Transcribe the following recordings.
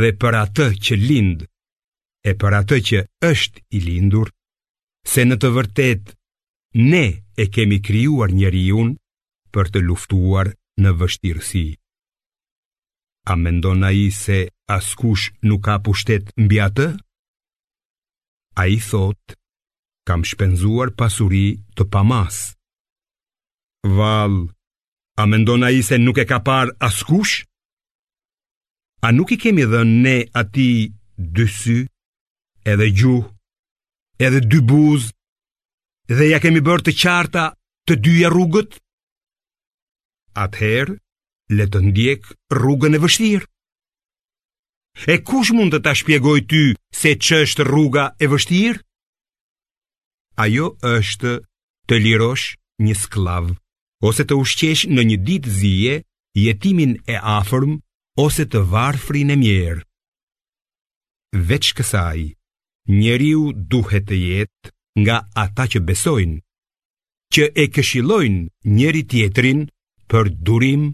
dhe për atë që lind e për atë që është i lindur, se në të vërtetë ne e kemi krijuar njeriun për të luftuar në vështirësi. A mendon ai se askush nuk ka pushtet mbi atë? Ai thotë, kam shpenzuar pasuri të pamasë. Vallë, A mendon ai se nuk e ka parë askush? A nuk i kemi dhënë ne atij dy sy, edhe gjuhë, edhe dy buzë, dhe ia kemi bërë të qarta të dyja rrugët? Atëherë, le të ndjekë rrugën e vështirë. E kush mund të ta shpjegojë ty se ç'është rruga e vështirë? Ajo është të lirosh një skllav ose të ushqesh në një ditë zie jetimin e afërm ose të varfrin e mjerë. Veç kësaj, njeriu duhet të jetë nga ata që besojnë, që e këshillojnë njëri-tjetrin për durim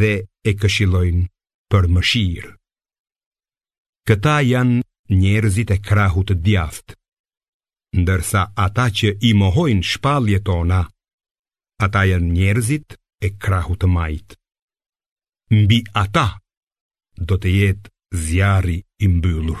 dhe e këshillojnë për mëshirë. Këta janë njerëzit e krahut të djathtë, ndërsa ata që i mohojnë shpalljet tona, ata janë njerëzit e krahut të majtë. Mbi ata do të jetë zjarri i mbyllur.